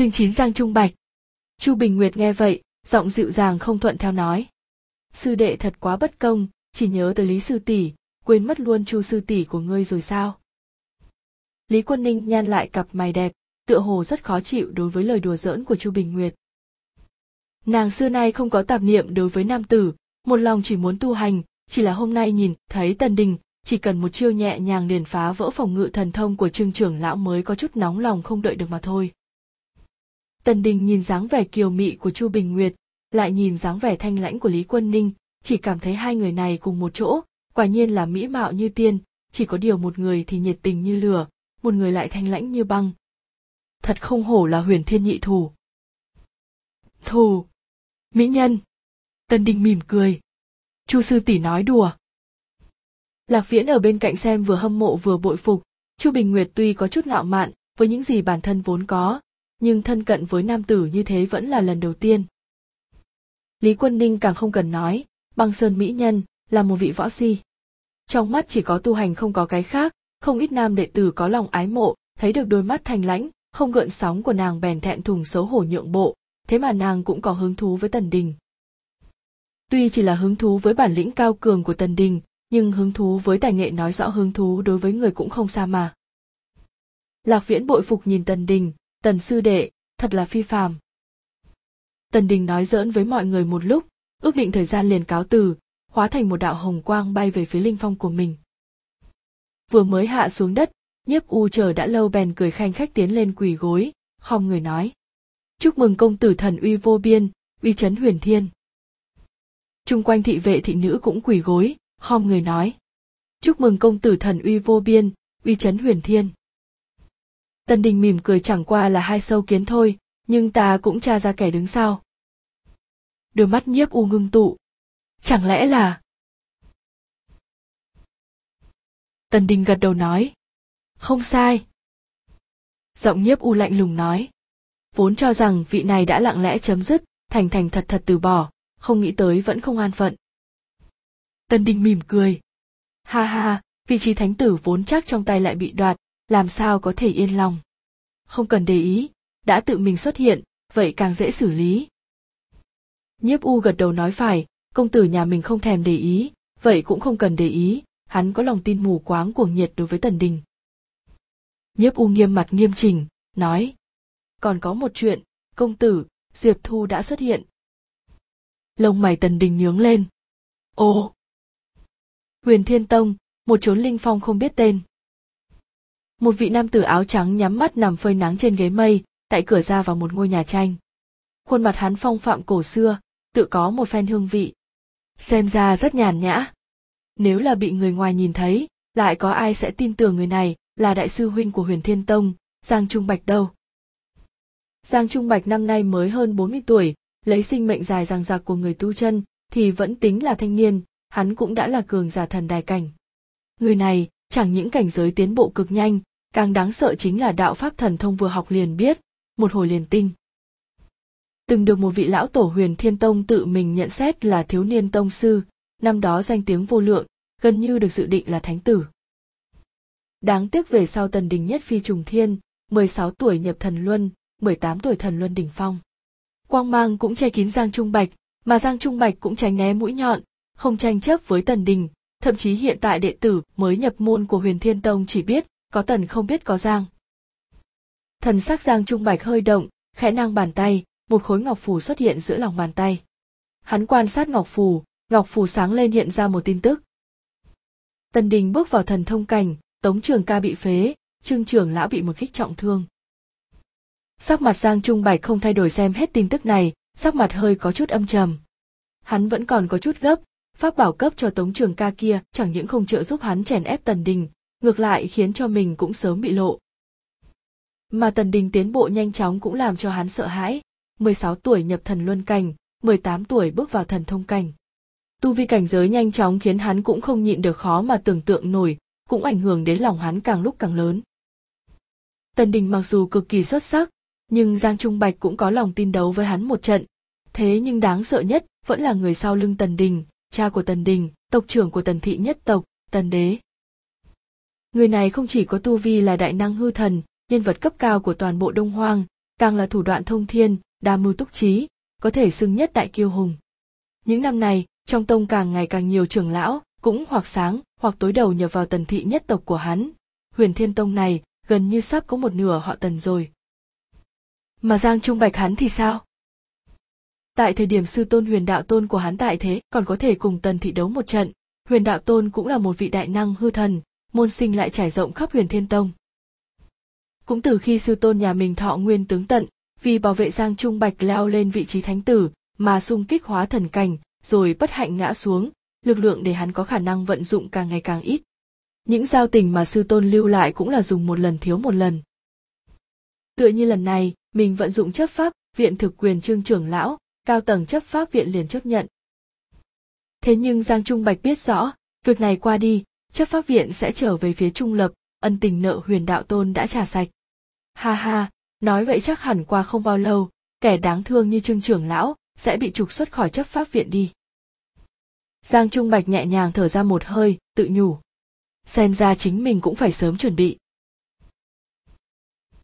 chương chín giang trung bạch. Chu bình nguyệt nghe vậy, giọng dịu dàng không thuận theo nói. Sư đệ thật quá bất công, chỉ nhớ tới lý sư tỷ, quên mất luôn chu sư tỷ của ngươi rồi sao? Lý quân ninh nhan lại cặp mày đẹp, tựa hồ rất khó chịu đối với lời đùa giỡn của chu bình nguyệt. Nàng xưa nay không có tạp niệm đối với nam tử, một lòng chỉ muốn tu hành, chỉ là hôm nay nhìn, thấy tần đình, chỉ cần một chiêu nhẹ nhàng liền phá vỡ phòng ngự thần thông của trương trưởng lão mới có chút nóng lòng không đợi được mà thôi tần đình nhìn dáng vẻ kiều mị của chu bình nguyệt, lại nhìn dáng vẻ thanh lãnh của lý quân ninh, chỉ cảm thấy hai người này cùng một chỗ, quả nhiên là mỹ mạo như tiên, chỉ có điều một người thì nhiệt tình như lửa, một người lại thanh lãnh như băng. Thật không hổ là huyền thiên nhị thủ thù. Mỹ nhân. Tân đình mỉm cười. Chu sư tỷ nói đùa. Lạc viễn ở bên cạnh xem vừa hâm mộ vừa bội phục. Chu bình nguyệt tuy có chút ngạo mạn, với những gì bản thân vốn có nhưng thân cận với nam tử như thế vẫn là lần đầu tiên. Lý quân ninh càng không cần nói, băng sơn mỹ nhân là một vị võ si. Trong mắt chỉ có tu hành không có cái khác, không ít nam đệ tử có lòng ái mộ, thấy được đôi mắt thanh lãnh, không gợn sóng của nàng bèn thẹn thùng xấu hổ nhượng bộ, thế mà nàng cũng có hứng thú với tần đình. Tuy chỉ là hứng thú với bản lĩnh cao cường của tần đình, nhưng hứng thú với tài nghệ nói rõ hứng thú đối với người cũng không xa mà. Lạc viễn bội phục nhìn tần đình tần sư đệ, thật là phi phàm. Tần đình nói giỡn với mọi người một lúc, ước định thời gian liền cáo từ, hóa thành một đạo hồng quang bay về phía linh phong của mình. Vừa mới hạ xuống đất, nhiếp u chờ đã lâu bèn cười khanh khách tiến lên quỳ gối, khom người nói. Chúc mừng công tử thần uy vô biên, uy chấn huyền thiên. Chung quanh thị vệ thị nữ cũng quỳ gối, khom người nói. Chúc mừng công tử thần uy vô biên, uy chấn huyền thiên tân đình mỉm cười chẳng qua là hai sâu kiến thôi, nhưng ta cũng tra ra kẻ đứng sau. Đôi mắt nhiếp u ngưng tụ. Chẳng lẽ là? Tần đình gật đầu nói. Không sai. Giọng nhiếp u lạnh lùng nói. Vốn cho rằng vị này đã lặng lẽ chấm dứt, thành thành thật thật từ bỏ, không nghĩ tới vẫn không an phận. Tân đình mỉm cười. Ha ha, vị trí thánh tử vốn chắc trong tay lại bị đoạt làm sao có thể yên lòng? Không cần để ý, đã tự mình xuất hiện, vậy càng dễ xử lý. Nhiếp u gật đầu nói phải, công tử nhà mình không thèm để ý, vậy cũng không cần để ý, hắn có lòng tin mù quáng cuồng nhiệt đối với tần đình. Nhiếp u nghiêm mặt nghiêm chỉnh, nói, còn có một chuyện, công tử, diệp thu đã xuất hiện. Lông mày tần đình nhướng lên. Ồ! Huyền thiên tông, một chốn linh phong không biết tên một vị nam tử áo trắng nhắm mắt nằm phơi nắng trên ghế mây, tại cửa ra vào một ngôi nhà tranh. Khuôn mặt hắn phong phạm cổ xưa, tự có một phen hương vị. Xem ra rất nhàn nhã. Nếu là bị người ngoài nhìn thấy, lại có ai sẽ tin tưởng người này là đại sư huynh của huyền thiên tông, giang trung bạch đâu? Giang trung bạch năm nay mới hơn 40 tuổi, lấy sinh mệnh dài ràng giặc của người tu chân thì vẫn tính là thanh niên, hắn cũng đã là cường giả thần đài cảnh. Người này chẳng những cảnh giới tiến bộ cực nhanh càng đáng sợ chính là đạo pháp thần thông vừa học liền biết, một hồi liền tinh từng được một vị lão tổ huyền thiên tông tự mình nhận xét là thiếu niên tông sư, năm đó danh tiếng vô lượng, gần như được dự định là thánh tử. Đáng tiếc về sau tần đình nhất phi trùng thiên 16 tuổi nhập thần luân 18 tuổi thần luân đỉnh phong. Quang mang cũng che kín giang trung bạch, mà giang trung bạch cũng tránh né mũi nhọn, không tranh chấp với tần đình, thậm chí hiện tại đệ tử mới nhập môn của huyền thiên tông chỉ biết có tần không biết có giang. Thần sắc giang trung bạch hơi động, khẽ nang bàn tay, một khối ngọc phù xuất hiện giữa lòng bàn tay. Hắn quan sát ngọc phù ngọc phù sáng lên hiện ra một tin tức. Tần đình bước vào thần thông cảnh, tống trường ca bị phế, trương trưởng lão bị một kích trọng thương. Sắc mặt giang trung bạch không thay đổi xem hết tin tức này, sắc mặt hơi có chút âm trầm. Hắn vẫn còn có chút gấp, pháp bảo cấp cho tống trường ca kia, chẳng những không trợ giúp hắn chèn ép tần đình ngược lại khiến cho mình cũng sớm bị lộ. Mà tần đình tiến bộ nhanh chóng cũng làm cho hắn sợ hãi. 16 tuổi nhập thần luân cảnh 18 tuổi bước vào thần thông cảnh. Tu vi cảnh giới nhanh chóng khiến hắn cũng không nhịn được khó mà tưởng tượng nổi, cũng ảnh hưởng đến lòng hắn càng lúc càng lớn. Tần đình mặc dù cực kỳ xuất sắc, nhưng giang trung bạch cũng có lòng tin đấu với hắn một trận. Thế nhưng đáng sợ nhất vẫn là người sau lưng tần đình, cha của tần đình, tộc trưởng của tần thị nhất tộc, tần đế người này không chỉ có tu vi là đại năng hư thần, nhân vật cấp cao của toàn bộ đông hoang, càng là thủ đoạn thông thiên, đa mưu túc trí, có thể xưng nhất đại kiêu hùng. Những năm này, trong tông càng ngày càng nhiều trưởng lão, cũng hoặc sáng, hoặc tối đầu nhập vào tần thị nhất tộc của hắn. Huyền thiên tông này, gần như sắp có một nửa họ tần rồi. Mà giang trung bạch hắn thì sao? Tại thời điểm sư tôn huyền đạo tôn của hắn tại thế, còn có thể cùng tần thị đấu một trận. Huyền đạo tôn cũng là một vị đại năng hư thần môn sinh lại trải rộng khắp huyền thiên tông. Cũng từ khi sư tôn nhà mình thọ nguyên tướng tận, vì bảo vệ giang trung bạch leo lên vị trí thánh tử mà xung kích hóa thần cảnh, rồi bất hạnh ngã xuống, lực lượng để hắn có khả năng vận dụng càng ngày càng ít. Những giao tình mà sư tôn lưu lại cũng là dùng một lần thiếu một lần. Tựa như lần này, mình vận dụng chấp pháp, viện thực quyền trương trưởng lão, cao tầng chấp pháp viện liền chấp nhận. Thế nhưng giang trung bạch biết rõ, việc này qua đi chấp pháp viện sẽ trở về phía trung lập, ân tình nợ huyền đạo tôn đã trả sạch. Ha ha, nói vậy chắc hẳn qua không bao lâu, kẻ đáng thương như trương trưởng lão sẽ bị trục xuất khỏi chấp pháp viện đi. Giang trung bạch nhẹ nhàng thở ra một hơi, tự nhủ. Xem ra chính mình cũng phải sớm chuẩn bị.